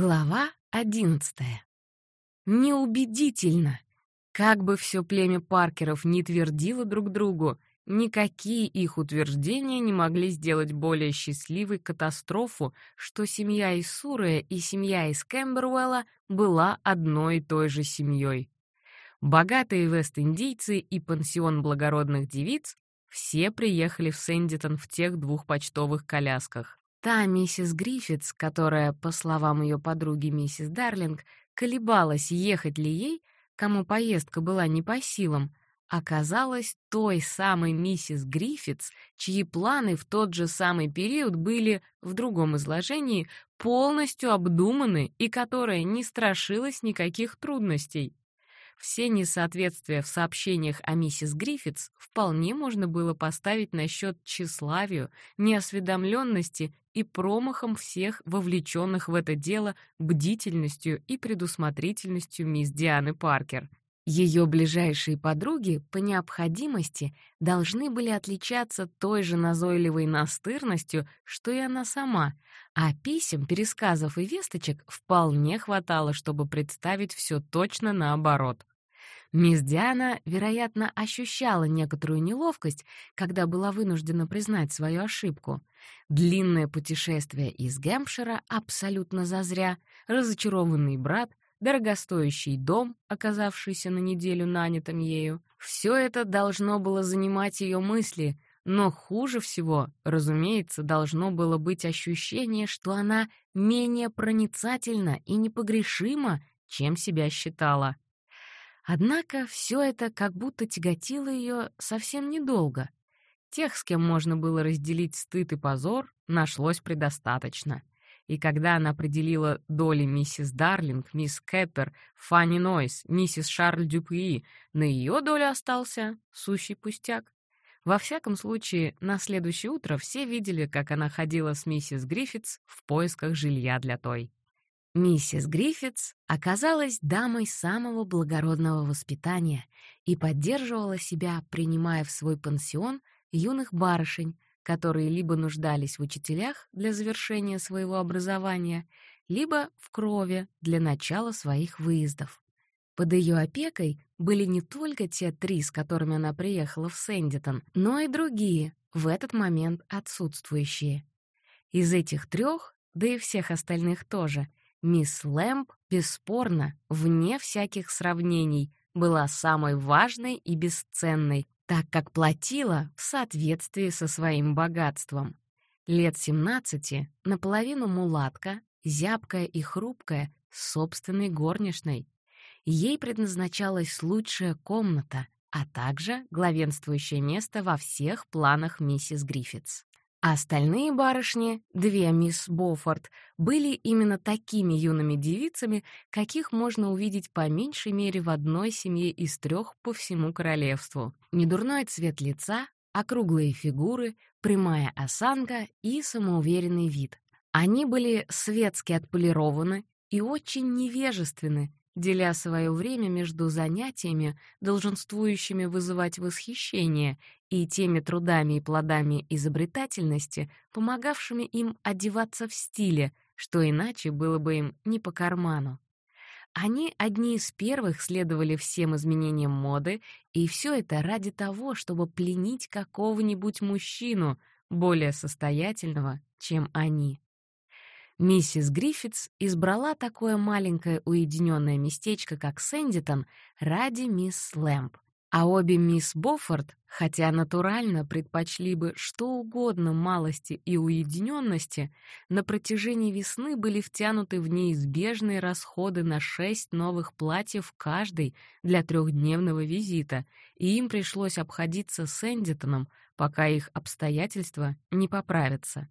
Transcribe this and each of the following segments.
Глава одиннадцатая. Неубедительно. Как бы все племя Паркеров не твердило друг другу, никакие их утверждения не могли сделать более счастливой катастрофу, что семья из и семья из Кэмбервелла была одной и той же семьей. Богатые вест-индийцы и пансион благородных девиц все приехали в Сэндитон в тех двух почтовых колясках. Та миссис Гриффитс, которая, по словам ее подруги миссис Дарлинг, колебалась, ехать ли ей, кому поездка была не по силам, оказалась той самой миссис Гриффитс, чьи планы в тот же самый период были, в другом изложении, полностью обдуманы и которая не страшилась никаких трудностей. Все несоответствия в сообщениях о миссис Гриффитс вполне можно было поставить на счет тщеславию, неосведомленности и промахом всех вовлеченных в это дело бдительностью и предусмотрительностью мисс Дианы Паркер. Ее ближайшие подруги по необходимости должны были отличаться той же назойливой настырностью, что и она сама, а писем, пересказов и весточек вполне хватало, чтобы представить все точно наоборот. Мисс Диана, вероятно, ощущала некоторую неловкость, когда была вынуждена признать свою ошибку. Длинное путешествие из Гэмпшира абсолютно зазря, разочарованный брат, дорогостоящий дом, оказавшийся на неделю нанятым ею. Все это должно было занимать ее мысли, но хуже всего, разумеется, должно было быть ощущение, что она менее проницательна и непогрешима, чем себя считала. Однако все это как будто тяготило ее совсем недолго. Тех, с кем можно было разделить стыд и позор, нашлось предостаточно. И когда она определила доли миссис Дарлинг, мисс Кэппер, Фанни Нойс, миссис Шарль Дюпуи, на ее долю остался сущий пустяк. Во всяком случае, на следующее утро все видели, как она ходила с миссис Гриффитс в поисках жилья для той. Миссис Гриффитс оказалась дамой самого благородного воспитания и поддерживала себя, принимая в свой пансион юных барышень, которые либо нуждались в учителях для завершения своего образования, либо в крови для начала своих выездов. Под ее опекой были не только те три, с которыми она приехала в Сэндитон, но и другие, в этот момент отсутствующие. Из этих трех, да и всех остальных тоже, Мисс Лэмп, бесспорно, вне всяких сравнений, была самой важной и бесценной, так как платила в соответствии со своим богатством. Лет 17, наполовину мулатка, зябкая и хрупкая, собственной горничной. Ей предназначалась лучшая комната, а также главенствующее место во всех планах миссис Гриффитс. А остальные барышни, две мисс Боффорд, были именно такими юными девицами, каких можно увидеть по меньшей мере в одной семье из трех по всему королевству. Недурной цвет лица, округлые фигуры, прямая осанка и самоуверенный вид. Они были светски отполированы и очень невежественны, деля свое время между занятиями, долженствующими вызывать восхищение, и теми трудами и плодами изобретательности, помогавшими им одеваться в стиле, что иначе было бы им не по карману. Они одни из первых следовали всем изменениям моды, и все это ради того, чтобы пленить какого-нибудь мужчину, более состоятельного, чем они. Миссис Гриффитс избрала такое маленькое уединенное местечко, как Сэндитон, ради мисс Лэмп. А обе мисс Боффорд, хотя натурально предпочли бы что угодно малости и уединенности, на протяжении весны были втянуты в неизбежные расходы на шесть новых платьев каждый для трехдневного визита, и им пришлось обходиться Сэндитоном, пока их обстоятельства не поправятся.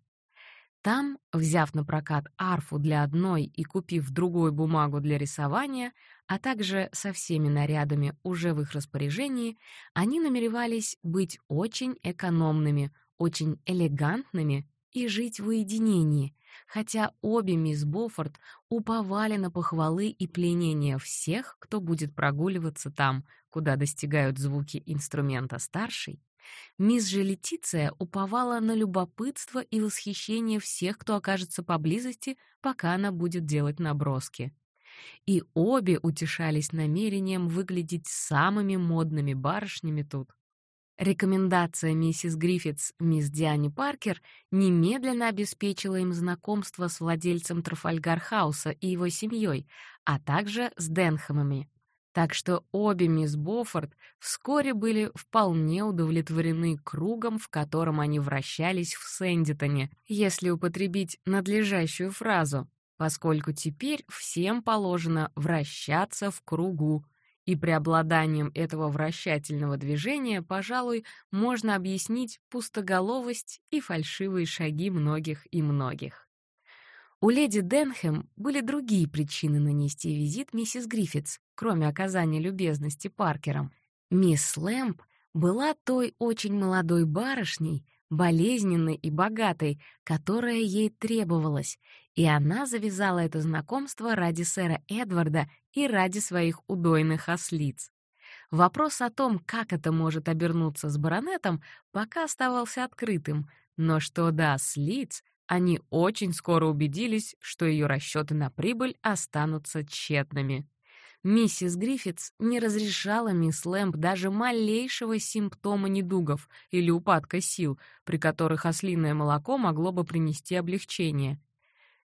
Там, взяв на прокат арфу для одной и купив другую бумагу для рисования, а также со всеми нарядами уже в их распоряжении, они намеревались быть очень экономными, очень элегантными и жить в уединении, хотя обе мисс Боффорд уповали на похвалы и пленение всех, кто будет прогуливаться там, куда достигают звуки инструмента старший, мисс же Летиция уповала на любопытство и восхищение всех, кто окажется поблизости, пока она будет делать наброски. И обе утешались намерением выглядеть самыми модными барышнями тут. Рекомендация миссис Гриффитс мисс Диане Паркер немедленно обеспечила им знакомство с владельцем Трафальгар-хауса и его семьей, а также с Денхэмами. Так что обе мисс Боффорд вскоре были вполне удовлетворены кругом, в котором они вращались в Сэндитоне, если употребить надлежащую фразу, поскольку теперь всем положено вращаться в кругу, и преобладанием этого вращательного движения, пожалуй, можно объяснить пустоголовость и фальшивые шаги многих и многих. У леди Денхэм были другие причины нанести визит миссис Гриффитс, кроме оказания любезности Паркерам. Мисс Лэмп была той очень молодой барышней, болезненной и богатой, которая ей требовалась, и она завязала это знакомство ради сэра Эдварда и ради своих удойных ослиц. Вопрос о том, как это может обернуться с баронетом, пока оставался открытым, но что до ослиц, они очень скоро убедились, что ее расчеты на прибыль останутся тщетными. Миссис Гриффитс не разрешала мисс Лэмп даже малейшего симптома недугов или упадка сил, при которых ослиное молоко могло бы принести облегчение.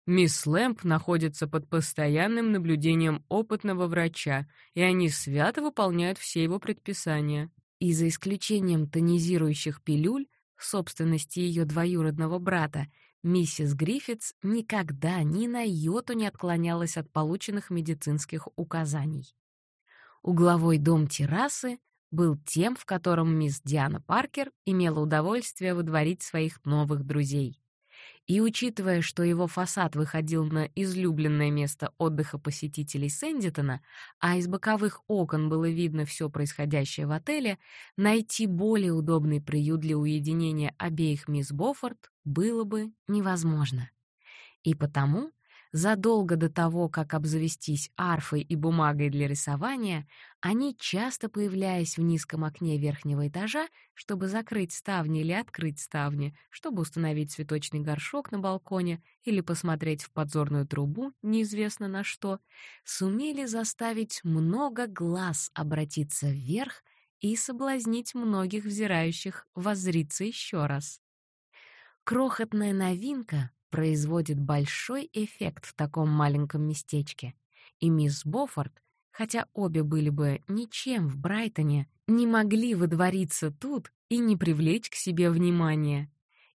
Мисс Лэмп находится под постоянным наблюдением опытного врача, и они свято выполняют все его предписания. И за исключением тонизирующих пилюль, собственности ее двоюродного брата, Миссис Гриффитс никогда ни на йоту не отклонялась от полученных медицинских указаний. Угловой дом террасы был тем, в котором мисс Диана Паркер имела удовольствие выдворить своих новых друзей. И учитывая, что его фасад выходил на излюбленное место отдыха посетителей Сэндитона, а из боковых окон было видно все происходящее в отеле, найти более удобный приют для уединения обеих мисс Боффорд было бы невозможно. И потому Задолго до того, как обзавестись арфой и бумагой для рисования, они, часто появляясь в низком окне верхнего этажа, чтобы закрыть ставни или открыть ставни, чтобы установить цветочный горшок на балконе или посмотреть в подзорную трубу, неизвестно на что, сумели заставить много глаз обратиться вверх и соблазнить многих взирающих воззриться еще раз. Крохотная новинка производит большой эффект в таком маленьком местечке. И мисс Боффорд, хотя обе были бы ничем в Брайтоне, не могли выдвориться тут и не привлечь к себе внимания.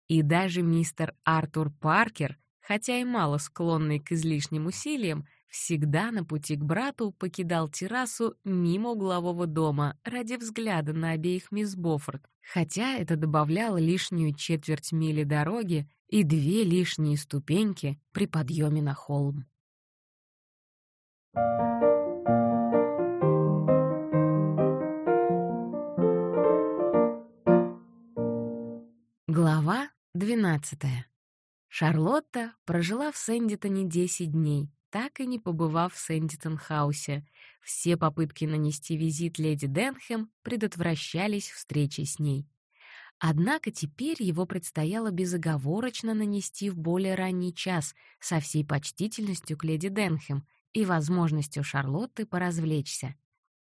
И даже мистер Артур Паркер, хотя и мало склонный к излишним усилиям, всегда на пути к брату покидал террасу мимо углового дома ради взгляда на обеих мисс Боффорд, хотя это добавляло лишнюю четверть мили дороги и две лишние ступеньки при подъеме на холм. Глава 12. Шарлотта прожила в Сэндитоне 10 дней, так и не побывав в Сэндитон-хаусе. Все попытки нанести визит леди Денхэм предотвращались встречей с ней. Однако теперь его предстояло безоговорочно нанести в более ранний час со всей почтительностью к леди Денхэм и возможностью Шарлотты поразвлечься.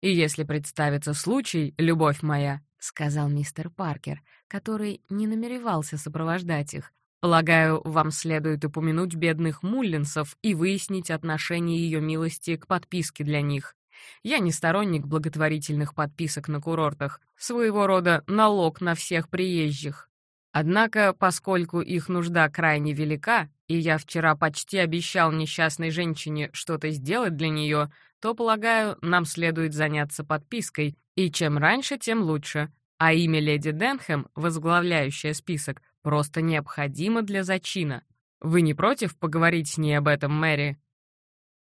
«И если представится случай, любовь моя», — сказал мистер Паркер, который не намеревался сопровождать их, «полагаю, вам следует упомянуть бедных муллинсов и выяснить отношение ее милости к подписке для них. Я не сторонник благотворительных подписок на курортах, своего рода налог на всех приезжих. Однако, поскольку их нужда крайне велика, и я вчера почти обещал несчастной женщине что-то сделать для нее, то, полагаю, нам следует заняться подпиской, и чем раньше, тем лучше. А имя леди Денхэм, возглавляющее список, просто необходимо для зачина. Вы не против поговорить с ней об этом, Мэри?»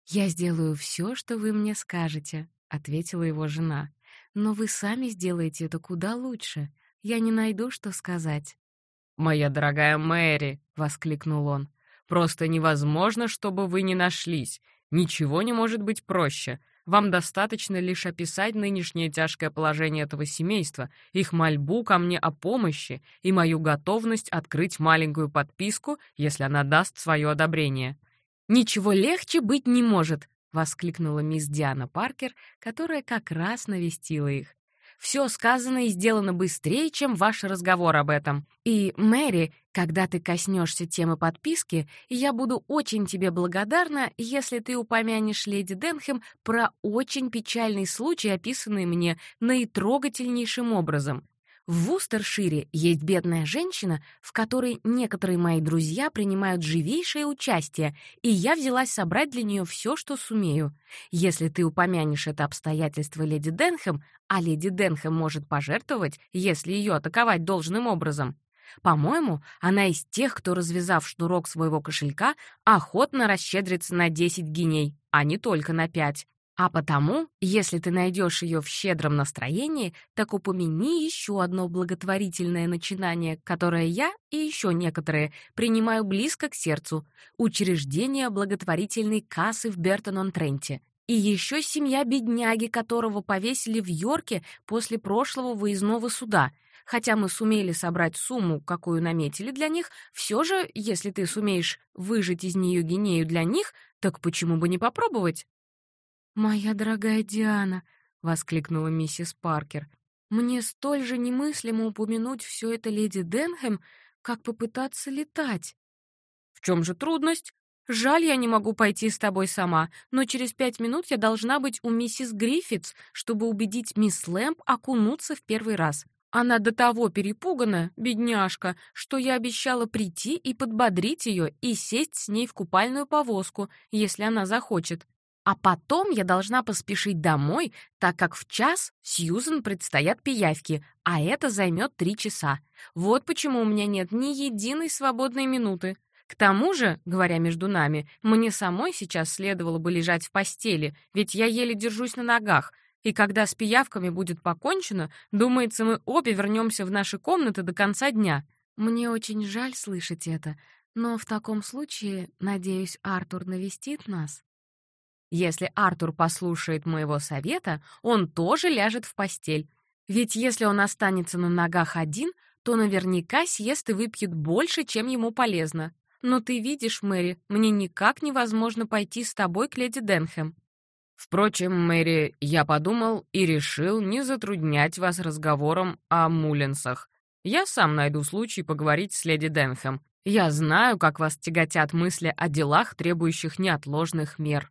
«Я сделаю все, что вы мне скажете», — ответила его жена. «Но вы сами сделаете это куда лучше. Я не найду, что сказать». «Моя дорогая Мэри», — воскликнул он, — Просто невозможно, чтобы вы не нашлись. Ничего не может быть проще. Вам достаточно лишь описать нынешнее тяжкое положение этого семейства, их мольбу ко мне о помощи и мою готовность открыть маленькую подписку, если она даст свое одобрение. Ничего легче быть не может, воскликнула мисс Диана Паркер, которая как раз навестила их. Все сказано и сделано быстрее, чем ваш разговор об этом. И, Мэри, когда ты коснешься темы подписки, я буду очень тебе благодарна, если ты упомянешь леди Денхэм про очень печальный случай, описанный мне наитрогательнейшим образом. В Вустершире есть бедная женщина, в которой некоторые мои друзья принимают живейшее участие, и я взялась собрать для нее все, что сумею. Если ты упомянешь это обстоятельство леди Денхэм, а леди Денхэм может пожертвовать, если ее атаковать должным образом, по-моему, она из тех, кто, развязав шнурок своего кошелька, охотно расщедрится на 10 гиней, а не только на 5. А потому, если ты найдешь ее в щедром настроении, так упомяни еще одно благотворительное начинание, которое я и еще некоторые принимаю близко к сердцу — учреждение благотворительной кассы в Бертон-он-Тренте. И еще семья бедняги, которого повесили в Йорке после прошлого выездного суда. Хотя мы сумели собрать сумму, какую наметили для них, все же, если ты сумеешь выжать из нее гинею для них, так почему бы не попробовать? «Моя дорогая Диана!» — воскликнула миссис Паркер. «Мне столь же немыслимо упомянуть все это леди Денхэм, как попытаться летать». «В чем же трудность? Жаль, я не могу пойти с тобой сама, но через пять минут я должна быть у миссис Гриффитс, чтобы убедить мисс Лэмп окунуться в первый раз. Она до того перепугана, бедняжка, что я обещала прийти и подбодрить ее и сесть с ней в купальную повозку, если она захочет. А потом я должна поспешить домой, так как в час Сьюзен предстоят пиявки, а это займет три часа. Вот почему у меня нет ни единой свободной минуты. К тому же, говоря между нами, мне самой сейчас следовало бы лежать в постели, ведь я еле держусь на ногах, и когда с пиявками будет покончено, думается, мы обе вернемся в наши комнаты до конца дня. Мне очень жаль слышать это, но в таком случае, надеюсь, Артур навестит нас. Если Артур послушает моего совета, он тоже ляжет в постель. Ведь если он останется на ногах один, то наверняка съест и выпьет больше, чем ему полезно. Но ты видишь, Мэри, мне никак невозможно пойти с тобой к леди Денхэм. Впрочем, Мэри, я подумал и решил не затруднять вас разговором о Мулинсах. Я сам найду случай поговорить с леди Денхэм. Я знаю, как вас тяготят мысли о делах, требующих неотложных мер.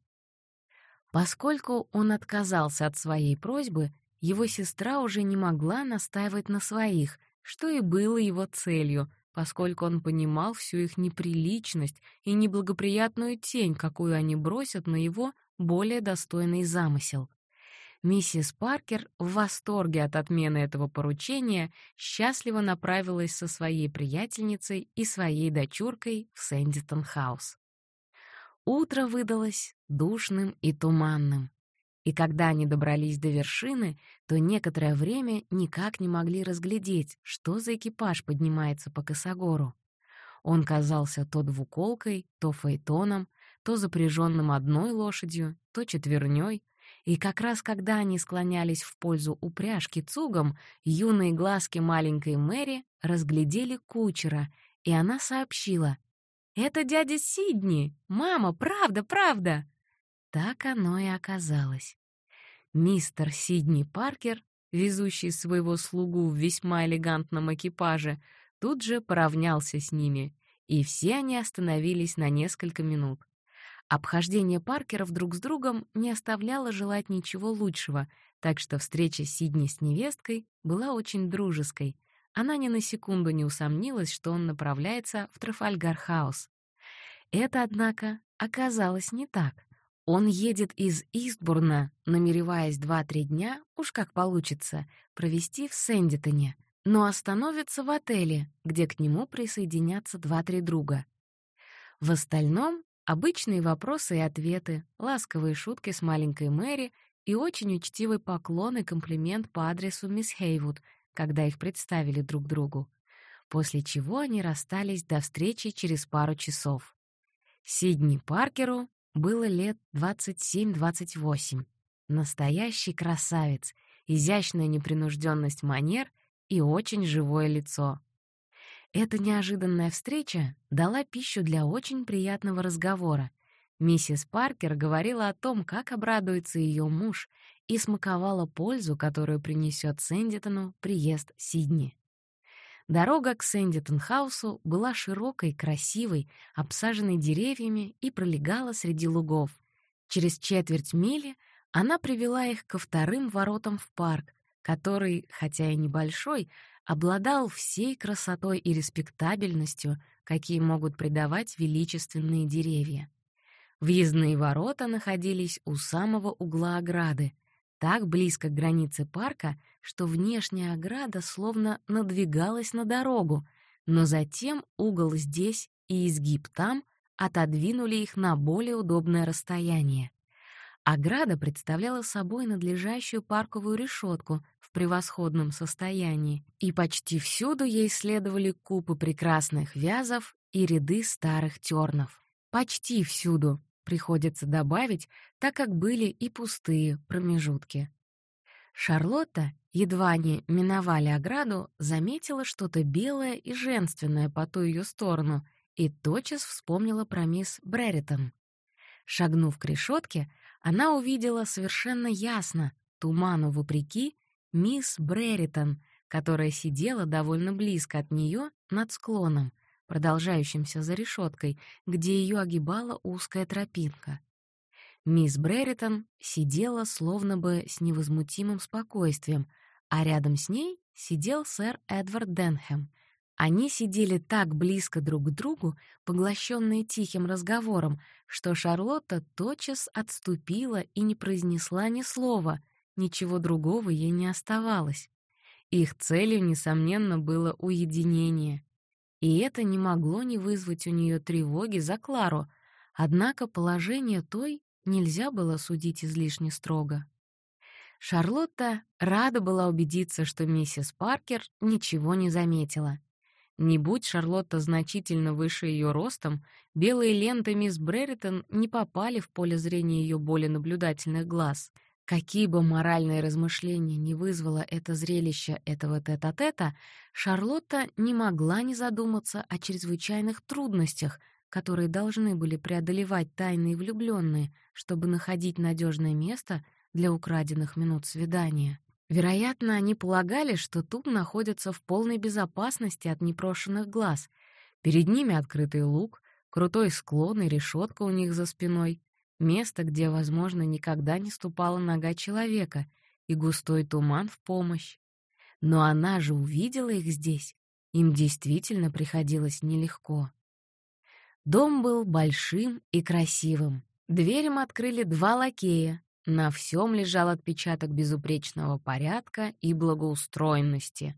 Поскольку он отказался от своей просьбы, его сестра уже не могла настаивать на своих, что и было его целью, поскольку он понимал всю их неприличность и неблагоприятную тень, какую они бросят на его более достойный замысел. Миссис Паркер в восторге от отмены этого поручения счастливо направилась со своей приятельницей и своей дочуркой в Сэндитон-хаус. Утро выдалось душным и туманным. И когда они добрались до вершины, то некоторое время никак не могли разглядеть, что за экипаж поднимается по косогору. Он казался то двуколкой, то фаэтоном, то запряженным одной лошадью, то четверней, и как раз когда они склонялись в пользу упряжки цугом, юные глазки маленькой Мэри разглядели кучера, и она сообщила — «Это дядя Сидни! Мама, правда, правда!» Так оно и оказалось. Мистер Сидни Паркер, везущий своего слугу в весьма элегантном экипаже, тут же поравнялся с ними, и все они остановились на несколько минут. Обхождение Паркеров друг с другом не оставляло желать ничего лучшего, так что встреча Сидни с невесткой была очень дружеской, она ни на секунду не усомнилась, что он направляется в Трафальгар-хаус. Это, однако, оказалось не так. Он едет из Истбурна, намереваясь два-три дня, уж как получится, провести в Сэндитоне, но остановится в отеле, где к нему присоединятся два-три друга. В остальном — обычные вопросы и ответы, ласковые шутки с маленькой Мэри и очень учтивый поклон и комплимент по адресу мисс Хейвуд — когда их представили друг другу, после чего они расстались до встречи через пару часов. Сидни Паркеру было лет 27-28. Настоящий красавец, изящная непринужденность манер и очень живое лицо. Эта неожиданная встреча дала пищу для очень приятного разговора. Миссис Паркер говорила о том, как обрадуется ее муж, и смаковала пользу, которую принесет Сэндитону приезд Сидни. Дорога к Сэндитон-хаусу была широкой, красивой, обсаженной деревьями и пролегала среди лугов. Через четверть мили она привела их ко вторым воротам в парк, который, хотя и небольшой, обладал всей красотой и респектабельностью, какие могут придавать величественные деревья. Въездные ворота находились у самого угла ограды, так близко к границе парка, что внешняя ограда словно надвигалась на дорогу, но затем угол здесь и изгиб там отодвинули их на более удобное расстояние. Ограда представляла собой надлежащую парковую решетку в превосходном состоянии, и почти всюду ей следовали купы прекрасных вязов и ряды старых тернов. Почти всюду, приходится добавить, так как были и пустые промежутки. Шарлотта, едва они миновали ограду, заметила что-то белое и женственное по ту ее сторону и тотчас вспомнила про мисс Брэритон. Шагнув к решетке, она увидела совершенно ясно, туману вопреки, мисс Брэритон, которая сидела довольно близко от нее над склоном, продолжающимся за решеткой, где ее огибала узкая тропинка. Мисс Брэритон сидела словно бы с невозмутимым спокойствием, а рядом с ней сидел сэр Эдвард Денхэм. Они сидели так близко друг к другу, поглощенные тихим разговором, что Шарлотта тотчас отступила и не произнесла ни слова, ничего другого ей не оставалось. Их целью, несомненно, было уединение. И это не могло не вызвать у нее тревоги за Клару, однако положение той нельзя было судить излишне строго. Шарлотта рада была убедиться, что миссис Паркер ничего не заметила. Не будь Шарлотта значительно выше ее ростом, белые ленты мисс Брэритон не попали в поле зрения ее более наблюдательных глаз — Какие бы моральные размышления не вызвало это зрелище этого тета-тета, Шарлотта не могла не задуматься о чрезвычайных трудностях, которые должны были преодолевать тайные влюбленные, чтобы находить надежное место для украденных минут свидания. Вероятно, они полагали, что тут находятся в полной безопасности от непрошенных глаз. Перед ними открытый луг, крутой склон и решетка у них за спиной — Место, где, возможно, никогда не ступала нога человека, и густой туман в помощь. Но она же увидела их здесь. Им действительно приходилось нелегко. Дом был большим и красивым. Дверь открыли два лакея. На всем лежал отпечаток безупречного порядка и благоустроенности.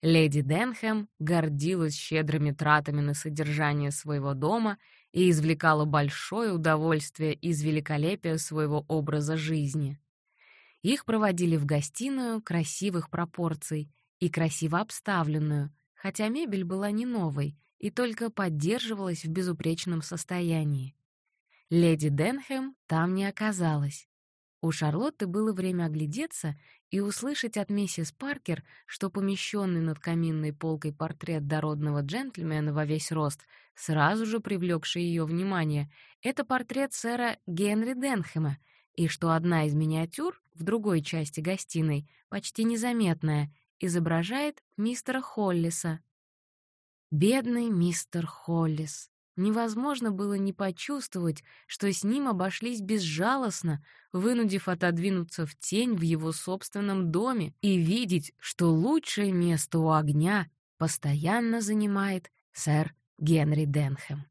Леди Денхэм гордилась щедрыми тратами на содержание своего дома и извлекала большое удовольствие из великолепия своего образа жизни. Их проводили в гостиную красивых пропорций и красиво обставленную, хотя мебель была не новой и только поддерживалась в безупречном состоянии. Леди Денхэм там не оказалась. У Шарлотты было время оглядеться и услышать от миссис Паркер, что помещенный над каминной полкой портрет дородного джентльмена во весь рост, сразу же привлекший ее внимание, это портрет сэра Генри Денхэма, и что одна из миниатюр в другой части гостиной, почти незаметная, изображает мистера Холлиса. Бедный мистер Холлис. Невозможно было не почувствовать, что с ним обошлись безжалостно, вынудив отодвинуться в тень в его собственном доме и видеть, что лучшее место у огня постоянно занимает сэр Генри Денхэм.